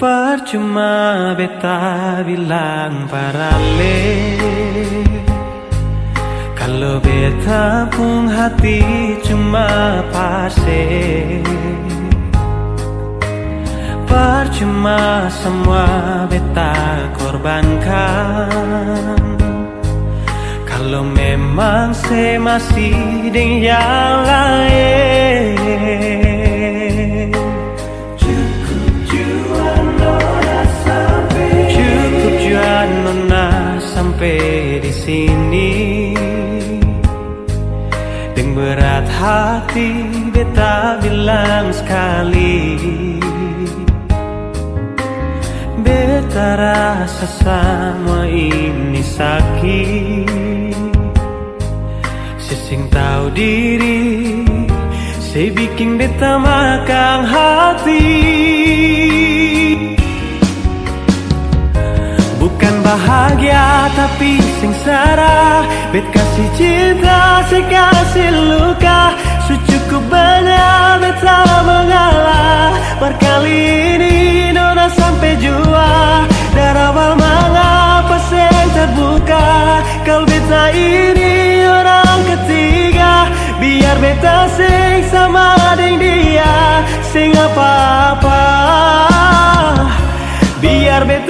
Percuma beta bilang parale. Kalau beta pun hati cuma pase. Percuma semua beta korbankan. Kalau memang saya masih dengan yang lain di sini. Dengan berat hati beta bilang sekali. Beta rasa sama ini sakit. Sesing tahu diri Saya bikin beta makan hati bahagia tapi sengsara Bet kasih cinta, saya kasih luka. Secukup banyak beta mengalah. Berkali ini nona sampai jua. Dari awal mengapa saya terbuka. Kalau beta ini orang ketiga. Biar beta sing sama dengan dia. Sing apa-apa. Biar beta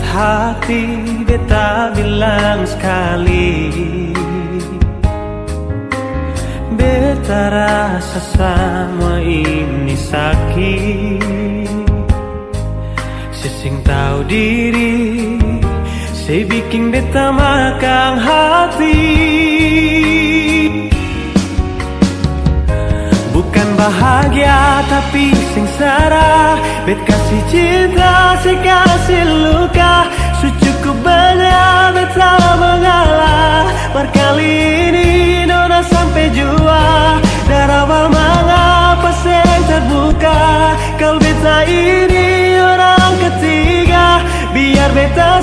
berat hati beta bilang sekali. Beta rasa sama ini sakit. Sesing tahu diri Saya bikin beta makan hati. Bukan bahagia tapi sengsara Bet kasih cinta, saya kasih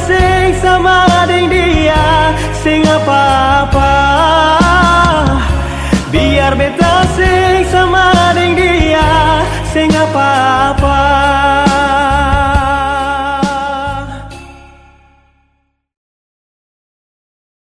sing sama dengan dia. Sing apa-apa. Biar beta sing sama dengan dia. Sing apa-apa